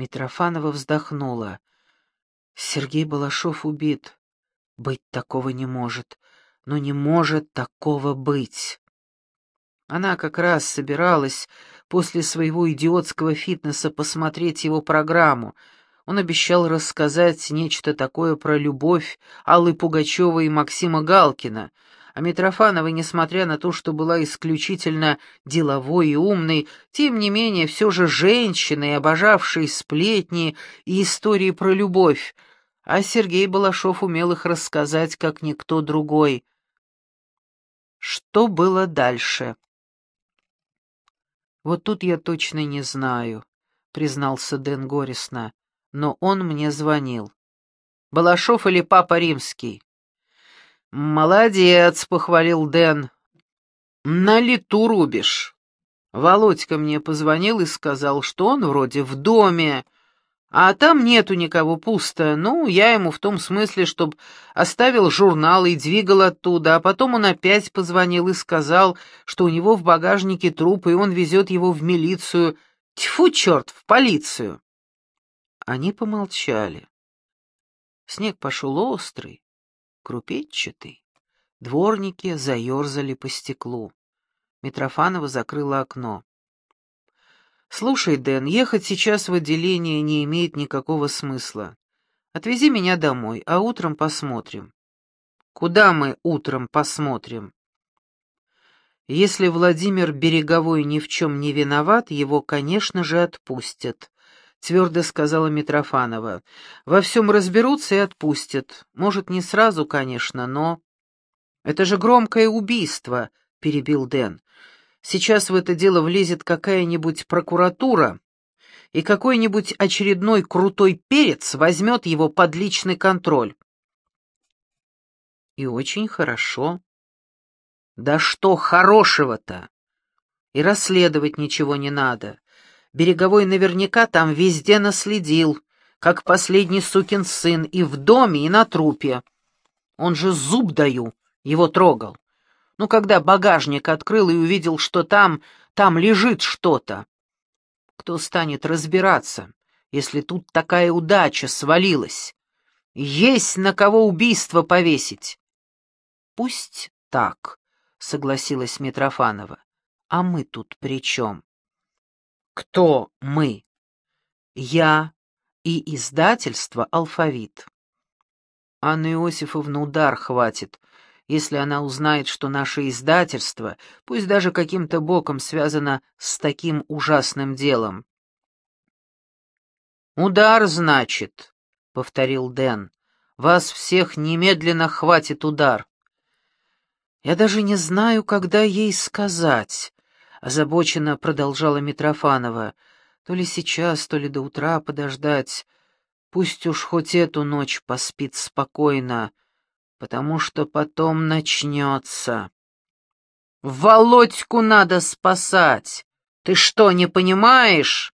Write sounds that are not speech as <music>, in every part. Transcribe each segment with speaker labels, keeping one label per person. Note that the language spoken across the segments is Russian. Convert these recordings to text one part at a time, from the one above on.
Speaker 1: Митрофанова вздохнула. Сергей Балашов убит. Быть такого не может. Но не может такого быть. Она как раз собиралась после своего идиотского фитнеса посмотреть его программу. Он обещал рассказать нечто такое про любовь Аллы Пугачевой и Максима Галкина — а Митрофанова, несмотря на то, что была исключительно деловой и умной, тем не менее все же женщиной, обожавшей сплетни и истории про любовь, а Сергей Балашов умел их рассказать, как никто другой. Что было дальше? «Вот тут я точно не знаю», — признался Дэн горестно, — «но он мне звонил». «Балашов или Папа Римский?» «Молодец», — похвалил Дэн. «На лету рубишь». Володька мне позвонил и сказал, что он вроде в доме, а там нету никого пусто. Ну, я ему в том смысле, чтоб оставил журнал и двигал оттуда, а потом он опять позвонил и сказал, что у него в багажнике труп, и он везет его в милицию. Тьфу, черт, в полицию. Они помолчали. Снег пошел острый, крупетчатый. Дворники заерзали по стеклу. Митрофанова закрыла окно. «Слушай, Дэн, ехать сейчас в отделение не имеет никакого смысла. Отвези меня домой, а утром посмотрим». «Куда мы утром посмотрим?» «Если Владимир Береговой ни в чем не виноват, его, конечно же, отпустят. — твердо сказала Митрофанова. «Во всем разберутся и отпустят. Может, не сразу, конечно, но...» «Это же громкое убийство», — перебил Дэн. «Сейчас в это дело влезет какая-нибудь прокуратура, и какой-нибудь очередной крутой перец возьмет его под личный контроль». «И очень хорошо». «Да что хорошего-то? И расследовать ничего не надо. Береговой наверняка там везде наследил, как последний сукин сын, и в доме, и на трупе. Он же зуб даю, его трогал. Ну, когда багажник открыл и увидел, что там, там лежит что-то. Кто станет разбираться, если тут такая удача свалилась? Есть на кого убийство повесить. Пусть так, согласилась Митрофанова. А мы тут при чем? Кто мы? Я и издательство «Алфавит». Анны Иосифовны удар хватит, если она узнает, что наше издательство, пусть даже каким-то боком связано с таким ужасным делом. «Удар, значит», — повторил Дэн. «Вас всех немедленно хватит удар». «Я даже не знаю, когда ей сказать», озабоченно продолжала Митрофанова. То ли сейчас, то ли до утра подождать. Пусть уж хоть эту ночь поспит спокойно, потому что потом начнется. Володьку надо спасать! Ты что, не понимаешь?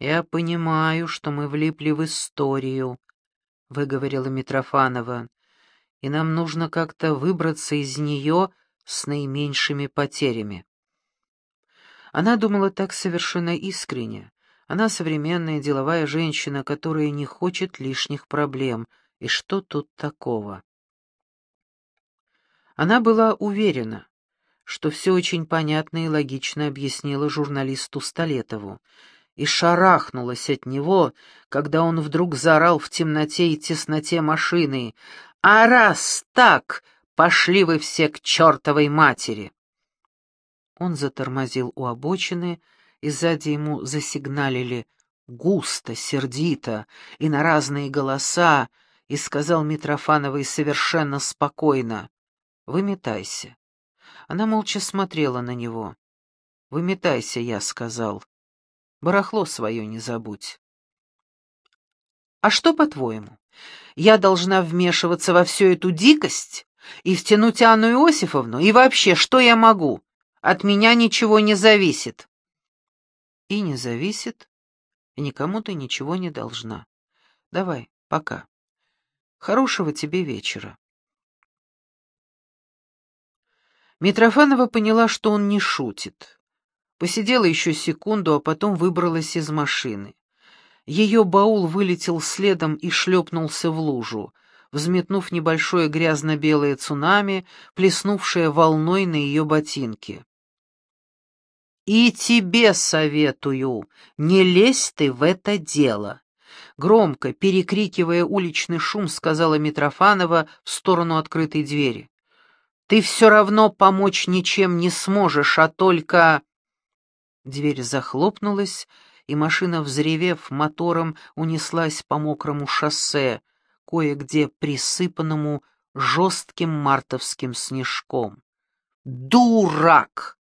Speaker 1: Я понимаю, что мы влипли в историю, — выговорила Митрофанова, — и нам нужно как-то выбраться из нее с наименьшими потерями. Она думала так совершенно искренне. Она современная деловая женщина, которая не хочет лишних проблем. И что тут такого? Она была уверена, что все очень понятно и логично объяснила журналисту Столетову, и шарахнулась от него, когда он вдруг заорал в темноте и тесноте машины «А раз так, пошли вы все к чертовой матери!» Он затормозил у обочины, и сзади ему засигналили густо, сердито и на разные голоса, и сказал Митрофановой совершенно спокойно «Выметайся». Она молча смотрела на него. «Выметайся», — я сказал. «Барахло свое не забудь». «А что, по-твоему, я должна вмешиваться во всю эту дикость и втянуть Анну Иосифовну? И вообще, что я могу? От меня ничего не зависит. И не зависит, и никому ты ничего не должна. Давай, пока. Хорошего тебе вечера. Митрофанова поняла, что он не шутит. Посидела еще секунду, а потом выбралась из машины. Ее баул вылетел следом и шлепнулся в лужу, взметнув небольшое грязно-белое цунами, плеснувшее волной на ее ботинки. «И тебе советую, не лезь ты в это дело!» Громко, перекрикивая уличный шум, сказала Митрофанова в сторону открытой двери. «Ты все равно помочь ничем не сможешь, а только...» Дверь захлопнулась, и машина, взревев мотором, унеслась по мокрому шоссе, кое-где присыпанному жестким мартовским снежком. «Дурак!»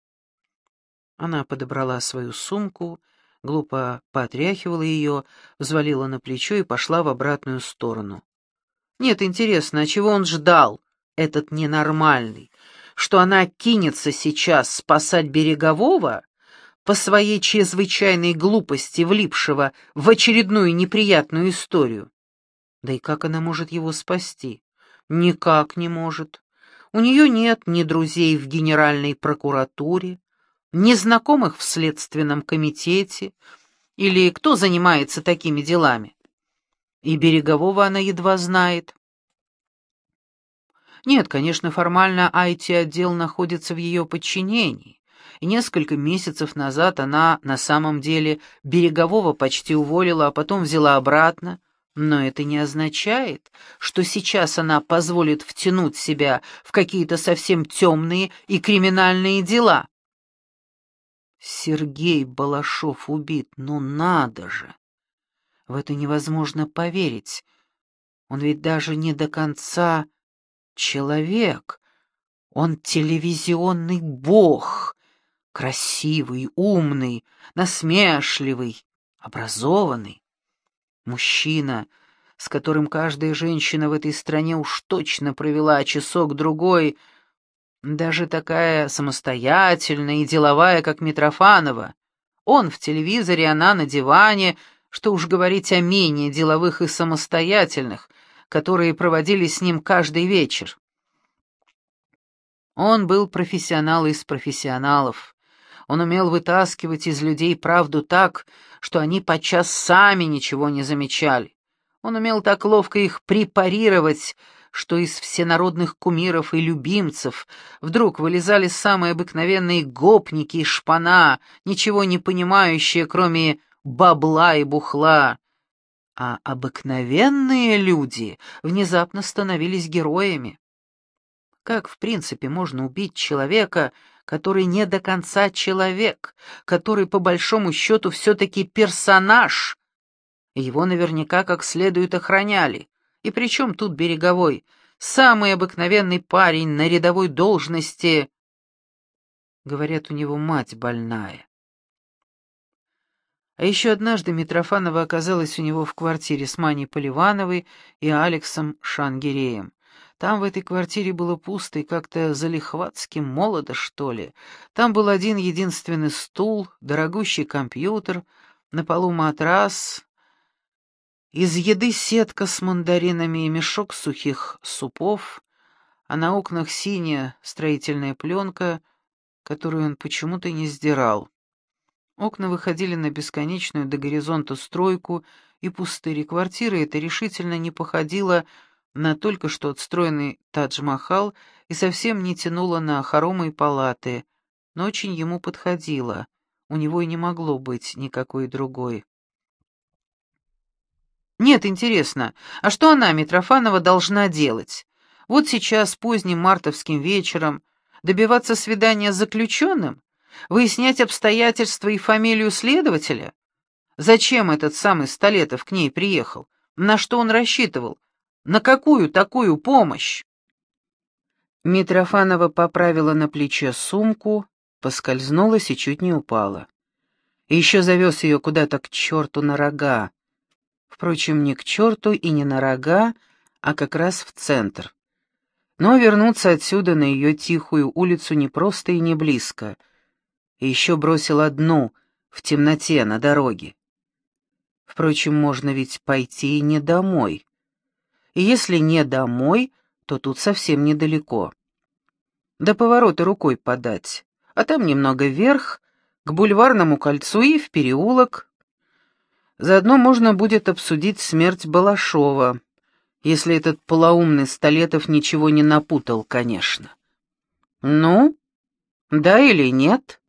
Speaker 1: Она подобрала свою сумку, глупо потряхивала ее, взвалила на плечо и пошла в обратную сторону. Нет, интересно, а чего он ждал, этот ненормальный? Что она кинется сейчас спасать Берегового? По своей чрезвычайной глупости, влипшего в очередную неприятную историю. Да и как она может его спасти? Никак не может. У нее нет ни друзей в Генеральной прокуратуре, ни знакомых в Следственном комитете, или кто занимается такими делами. И Берегового она едва знает. Нет, конечно, формально IT-отдел находится в ее подчинении, и несколько месяцев назад она на самом деле Берегового почти уволила, а потом взяла обратно, но это не означает, что сейчас она позволит втянуть себя в какие-то совсем темные и криминальные дела. Сергей Балашов убит, ну надо же! В это невозможно поверить. Он ведь даже не до конца человек. Он телевизионный бог, красивый, умный, насмешливый, образованный. Мужчина, с которым каждая женщина в этой стране уж точно провела часок-другой, даже такая самостоятельная и деловая, как Митрофанова. Он в телевизоре, она на диване, что уж говорить о менее деловых и самостоятельных, которые проводили с ним каждый вечер. Он был профессионал из профессионалов. Он умел вытаскивать из людей правду так, что они подчас сами ничего не замечали. Он умел так ловко их препарировать, что из всенародных кумиров и любимцев вдруг вылезали самые обыкновенные гопники и шпана, ничего не понимающие, кроме бабла и бухла. А обыкновенные люди внезапно становились героями. Как, в принципе, можно убить человека, который не до конца человек, который, по большому счету, все-таки персонаж? Его наверняка как следует охраняли. И при чем тут Береговой? Самый обыкновенный парень на рядовой должности. Говорят, у него мать больная. А еще однажды Митрофанова оказалась у него в квартире с Маней Поливановой и Алексом Шангиреем. Там в этой квартире было пусто и как-то залихватски молодо, что ли. Там был один единственный стул, дорогущий компьютер, на полу матрас, из еды сетка с мандаринами и мешок сухих супов, а на окнах синяя строительная пленка, которую он почему-то не сдирал. Окна выходили на бесконечную до горизонта стройку и пустыри. Квартира эта решительно не походила на только что отстроенный Тадж-Махал и совсем не тянула на хоромы и палаты, но очень ему подходила. У него и не могло быть никакой другой. Нет, интересно, а что она, Митрофанова, должна делать? Вот сейчас, поздним мартовским вечером, добиваться свидания с заключенным? Выяснять обстоятельства и фамилию следователя? Зачем этот самый Столетов к ней приехал? На что он рассчитывал? На какую такую помощь? Митрофанова поправила на плече сумку, поскользнулась и чуть не упала. И еще завез ее куда-то к черту на рога, Впрочем, не к черту и не на рога, а как раз в центр. Но вернуться отсюда на ее тихую улицу не просто и не близко. И еще бросил одну, в темноте, на дороге. Впрочем, можно ведь пойти и не домой. И если не домой, то тут совсем недалеко. До поворота рукой подать, а там немного вверх, к бульварному кольцу и в переулок, Заодно можно будет обсудить смерть Балашова, если этот полоумный Столетов ничего не напутал, конечно. Ну, да или нет?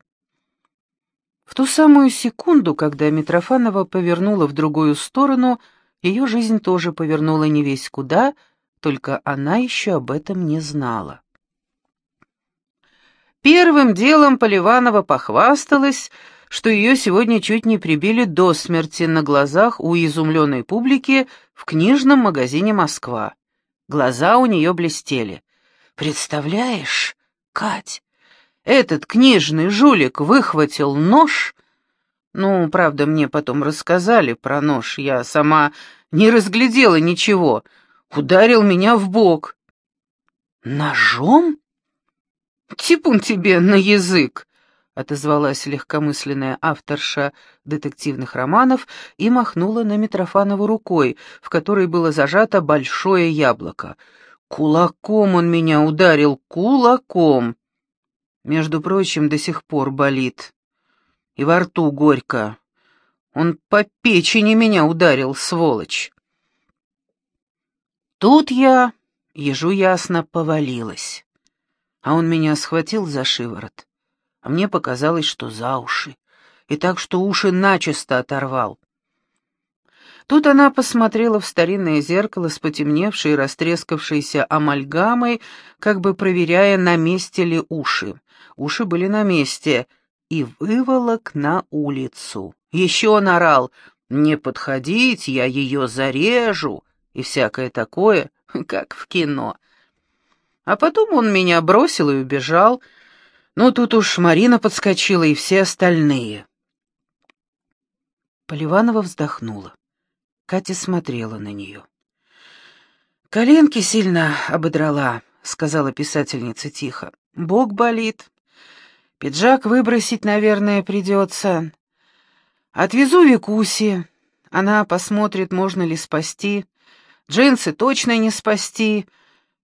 Speaker 1: В ту самую секунду, когда Митрофанова повернула в другую сторону, ее жизнь тоже повернула не весь куда, только она еще об этом не знала. Первым делом Поливанова похвасталась, что ее сегодня чуть не прибили до смерти на глазах у изумленной публики в книжном магазине «Москва». Глаза у нее блестели. «Представляешь, Кать, этот книжный жулик выхватил нож. Ну, правда, мне потом рассказали про нож, я сама не разглядела ничего. Ударил меня в бок. Ножом? Типун тебе на язык, отозвалась легкомысленная авторша детективных романов и махнула на Митрофанову рукой, в которой было зажато большое яблоко. Кулаком он меня ударил, кулаком. Между прочим, до сих пор болит. И во рту горько. Он по печени меня ударил, сволочь. Тут я, ежу ясно, повалилась. А он меня схватил за шиворот. А мне показалось, что за уши. И так, что уши начисто оторвал. Тут она посмотрела в старинное зеркало с потемневшей и растрескавшейся амальгамой, как бы проверяя, на месте ли уши уши были на месте, и выволок на улицу. Еще он орал «Не подходить, я ее зарежу» и всякое такое, <laughs> как в кино. А потом он меня бросил и убежал. Ну, тут уж Марина подскочила и все остальные. Поливанова вздохнула. Катя смотрела на нее. «Коленки сильно ободрала», — сказала писательница тихо. «Бог болит. Пиджак выбросить, наверное, придется. Отвезу Викуси. Она посмотрит, можно ли спасти. Джинсы точно не спасти.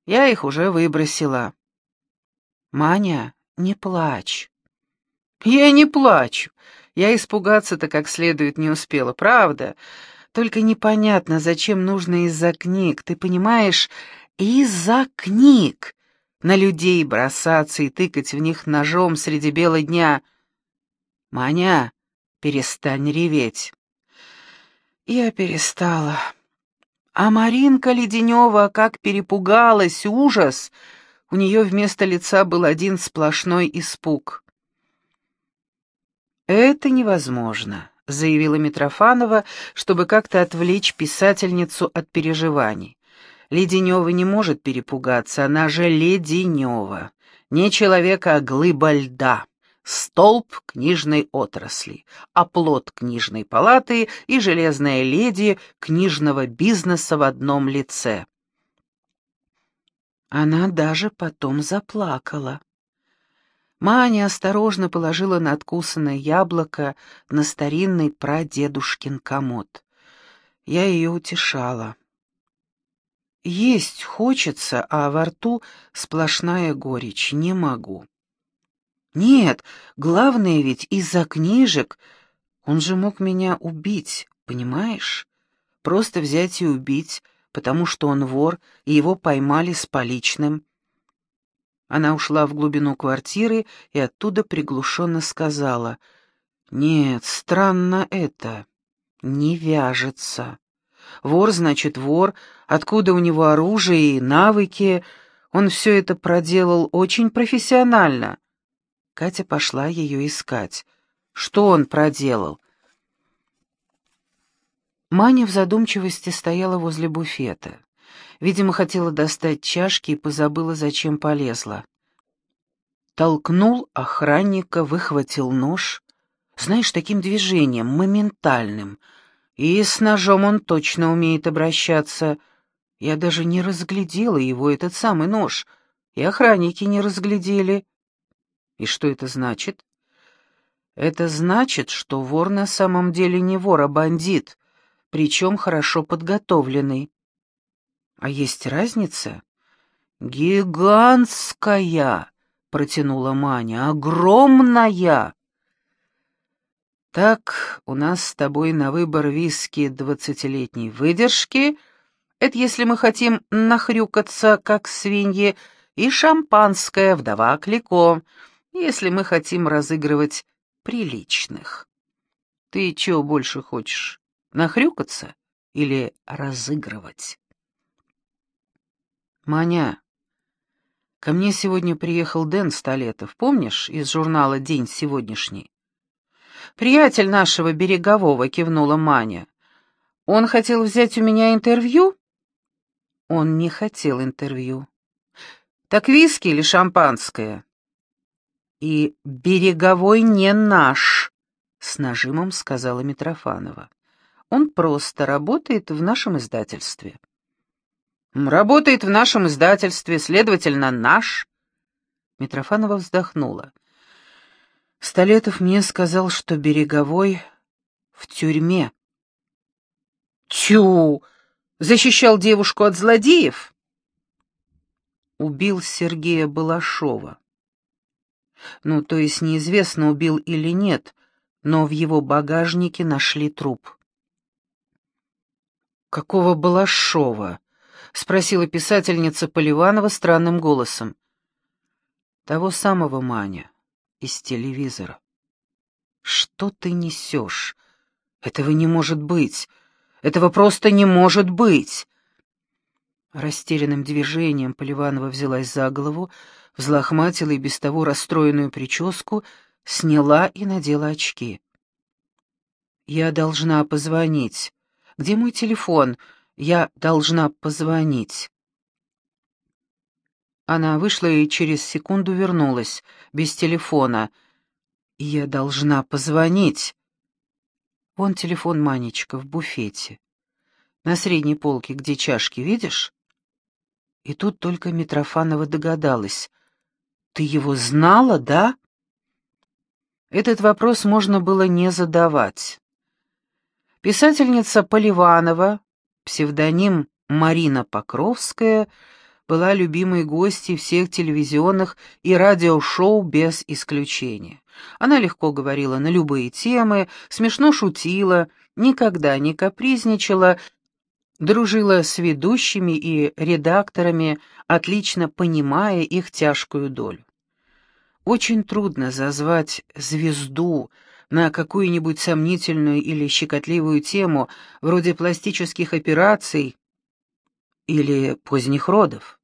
Speaker 1: Я их уже выбросила. Маня, не плачь. Я не плачу. Я испугаться-то как следует не успела, правда? Только непонятно, зачем нужно из-за книг. Ты понимаешь, из-за книг на людей бросаться и тыкать в них ножом среди бела дня. «Маня, перестань реветь». Я перестала. А Маринка Леденева как перепугалась, ужас! У нее вместо лица был один сплошной испуг. «Это невозможно», — заявила Митрофанова, чтобы как-то отвлечь писательницу от переживаний. Леденева не может перепугаться, она же Леденева. Не человека, а глыба льда. Столб книжной отрасли, оплот книжной палаты и железная леди книжного бизнеса в одном лице. Она даже потом заплакала. Маня осторожно положила надкусанное яблоко на старинный прадедушкин комод. Я ее утешала. Есть хочется, а во рту сплошная горечь, не могу. Нет, главное ведь из-за книжек. Он же мог меня убить, понимаешь? Просто взять и убить, потому что он вор, и его поймали с поличным. Она ушла в глубину квартиры и оттуда приглушенно сказала, «Нет, странно это, не вяжется». Вор значит вор, откуда у него оружие и навыки. Он все это проделал очень профессионально. Катя пошла ее искать. Что он проделал? Маня в задумчивости стояла возле буфета. Видимо, хотела достать чашки и позабыла, зачем полезла. Толкнул охранника, выхватил нож. Знаешь, таким движением, моментальным — и с ножом он точно умеет обращаться. Я даже не разглядела его, этот самый нож, и охранники не разглядели. И что это значит? Это значит, что вор на самом деле не вор, а бандит, причем хорошо подготовленный. А есть разница? Гигантская, протянула Маня, огромная. Так, у нас с тобой на выбор виски двадцатилетней выдержки, это если мы хотим нахрюкаться, как свиньи, и шампанское «Вдова Клико», если мы хотим разыгрывать приличных. Ты чего больше хочешь, нахрюкаться или разыгрывать? Маня, ко мне сегодня приехал Дэн Столетов, помнишь, из журнала «День сегодняшний»? «Приятель нашего Берегового», — кивнула Маня. «Он хотел взять у меня интервью?» «Он не хотел интервью». «Так виски или шампанское?» «И Береговой не наш», — с нажимом сказала Митрофанова. «Он просто работает в нашем издательстве». «Работает в нашем издательстве, следовательно, наш». Митрофанова вздохнула. Столетов мне сказал, что Береговой в тюрьме. Тю! Защищал девушку от злодеев? Убил Сергея Балашова. Ну, то есть неизвестно, убил или нет, но в его багажнике нашли труп. «Какого Балашова?» — спросила писательница Поливанова странным голосом. «Того самого Маня из телевизора. «Что ты несешь? Этого не может быть! Этого просто не может быть!» Растерянным движением Поливанова взялась за голову, взлохматила и без того расстроенную прическу, сняла и надела очки. «Я должна позвонить. Где мой телефон? Я должна позвонить». Она вышла и через секунду вернулась, без телефона. «Я должна позвонить». Вон телефон Манечка в буфете. На средней полке, где чашки, видишь? И тут только Митрофанова догадалась. «Ты его знала, да?» Этот вопрос можно было не задавать. Писательница Поливанова, псевдоним Марина Покровская — была любимой гостьей всех телевизионных и радиошоу без исключения. Она легко говорила на любые темы, смешно шутила, никогда не капризничала, дружила с ведущими и редакторами, отлично понимая их тяжкую долю. Очень трудно зазвать звезду на какую-нибудь сомнительную или щекотливую тему, вроде пластических операций или поздних родов.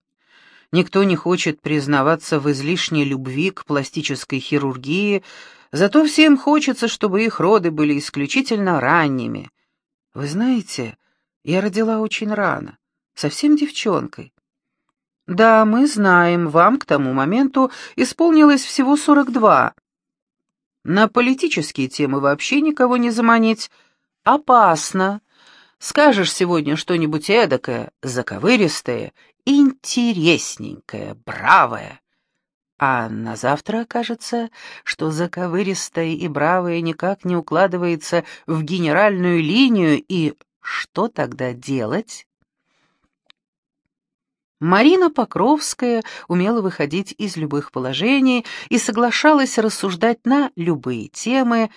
Speaker 1: Никто не хочет признаваться в излишней любви к пластической хирургии, зато всем хочется, чтобы их роды были исключительно ранними. Вы знаете, я родила очень рано, совсем девчонкой. Да, мы знаем, вам к тому моменту исполнилось всего сорок два. На политические темы вообще никого не заманить. Опасно. Скажешь сегодня что-нибудь эдакое, заковыристое, интересненькое, бравое. А на завтра окажется, что заковыристое и бравое никак не укладывается в генеральную линию, и что тогда делать? Марина Покровская умела выходить из любых положений и соглашалась рассуждать на любые темы,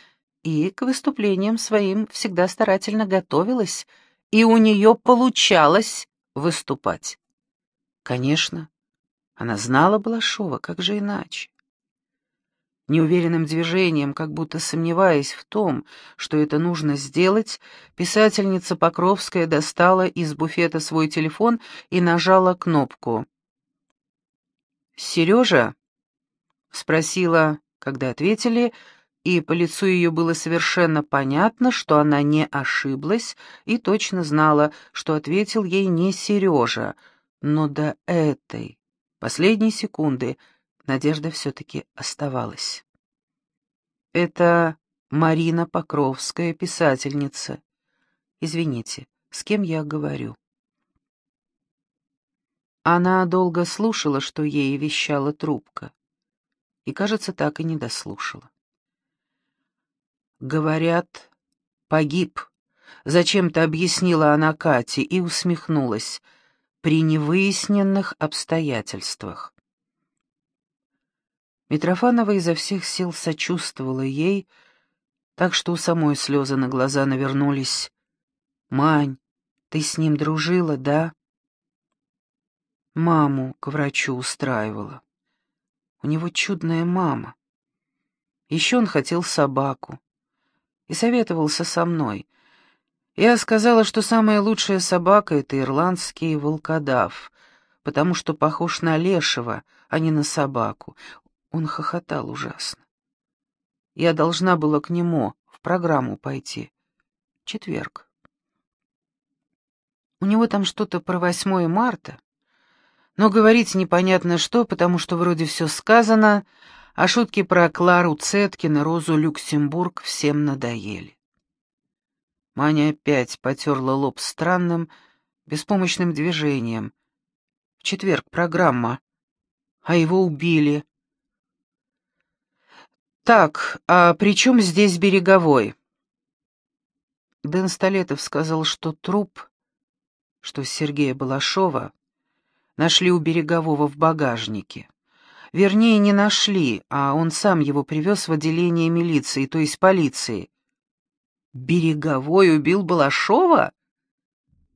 Speaker 1: и к выступлениям своим всегда старательно готовилась, и у нее получалось выступать. Конечно, она знала Балашова, как же иначе? Неуверенным движением, как будто сомневаясь в том, что это нужно сделать, писательница Покровская достала из буфета свой телефон и нажала кнопку. «Сережа?» — спросила, когда ответили, и по лицу ее было совершенно понятно, что она не ошиблась и точно знала, что ответил ей не Сережа, но до этой, последней секунды, надежда все-таки оставалась. Это Марина Покровская, писательница. Извините, с кем я говорю? Она долго слушала, что ей вещала трубка, и, кажется, так и не дослушала. «Говорят, погиб», — зачем-то объяснила она Кате и усмехнулась, «при невыясненных обстоятельствах». Митрофанова изо всех сил сочувствовала ей, Так что у самой слезы на глаза навернулись. «Мань, ты с ним дружила, да?» Маму к врачу устраивала. У него чудная мама. Еще он хотел собаку. И советовался со мной. Я сказала, что самая лучшая собака — это ирландский волкодав, потому что похож на лешего, а не на собаку. Он хохотал ужасно. Я должна была к нему в программу пойти. Четверг. У него там что-то про 8 марта, но говорить непонятно что, потому что вроде все сказано, а шутки про Клару Цеткин и Розу Люксембург всем надоели. Маня опять потерла лоб странным, беспомощным движением. В четверг программа, а его убили. «Так, а при чем здесь Береговой?» Дэн Столетов сказал, что труп, что Сергея Балашова, нашли у Берегового в багажнике. Вернее, не нашли, а он сам его привез в отделение милиции, то есть полиции. «Береговой убил Балашова?»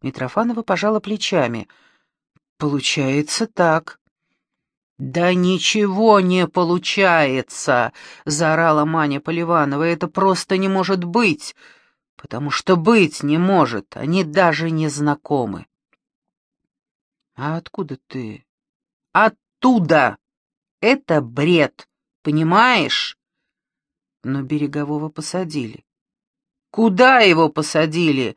Speaker 1: Митрофанова пожала плечами. «Получается так». «Да ничего не получается!» — заорала Маня Поливанова. «Это просто не может быть, потому что быть не может, они даже не знакомы». «А откуда ты?» «Оттуда! Это бред, понимаешь?» Но Берегового посадили. «Куда его посадили?»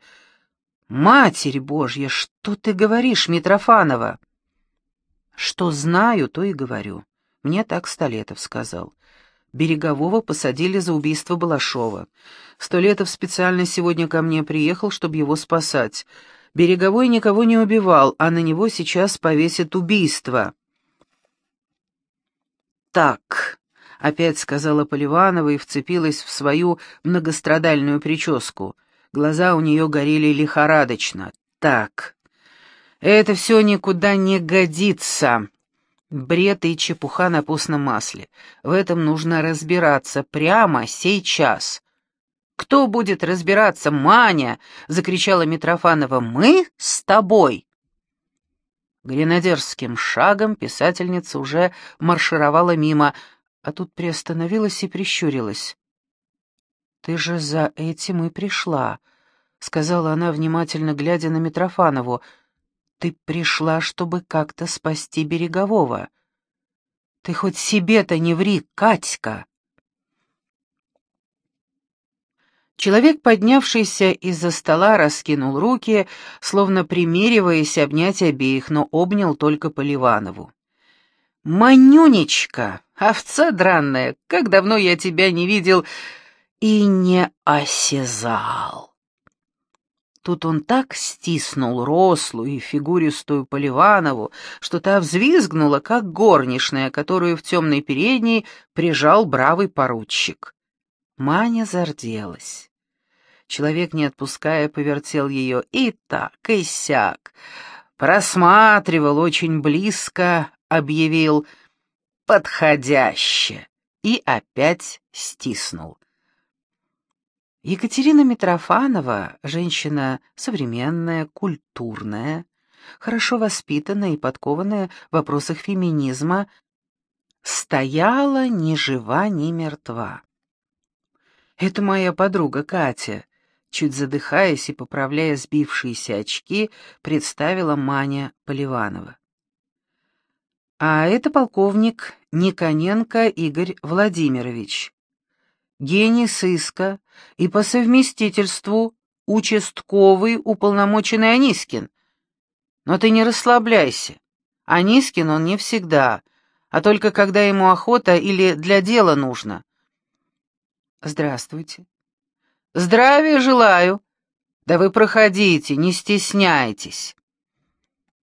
Speaker 1: «Матерь Божья, что ты говоришь, Митрофанова?» Что знаю, то и говорю. Мне так Столетов сказал. Берегового посадили за убийство Балашова. Столетов специально сегодня ко мне приехал, чтобы его спасать. Береговой никого не убивал, а на него сейчас повесят убийство. «Так», — опять сказала Поливанова и вцепилась в свою многострадальную прическу. Глаза у нее горели лихорадочно. «Так, это все никуда не годится. Бред и чепуха на постном масле. В этом нужно разбираться прямо сейчас. «Кто будет разбираться, Маня?» — закричала Митрофанова. «Мы с тобой!» Гренадерским шагом писательница уже маршировала мимо, а тут приостановилась и прищурилась. «Ты же за этим и пришла», — сказала она, внимательно глядя на Митрофанову. Ты пришла, чтобы как-то спасти Берегового. Ты хоть себе-то не ври, Катька!» Человек, поднявшийся из-за стола, раскинул руки, словно примериваясь обнять обеих, но обнял только Поливанову. «Манюнечка, овца дранная, как давно я тебя не видел и не осязал!» Тут он так стиснул рослую и фигуристую Поливанову, что та взвизгнула, как горничная, которую в темной передней прижал бравый поручик. Маня зарделась. Человек, не отпуская, повертел ее и так, и сяк. Просматривал очень близко, объявил «подходяще» и опять стиснул. Екатерина Митрофанова, женщина современная, культурная, хорошо воспитанная и подкованная в вопросах феминизма, стояла ни жива, ни мертва. «Это моя подруга Катя», чуть задыхаясь и поправляя сбившиеся очки, представила Маня Поливанова. А это полковник Никоненко Игорь Владимирович, гений сыска и по совместительству участковый уполномоченный Анискин. Но ты не расслабляйся. Анискин он не всегда, а только когда ему охота или для дела нужно. Здравствуйте. Здравия желаю. Да вы проходите, не стесняйтесь.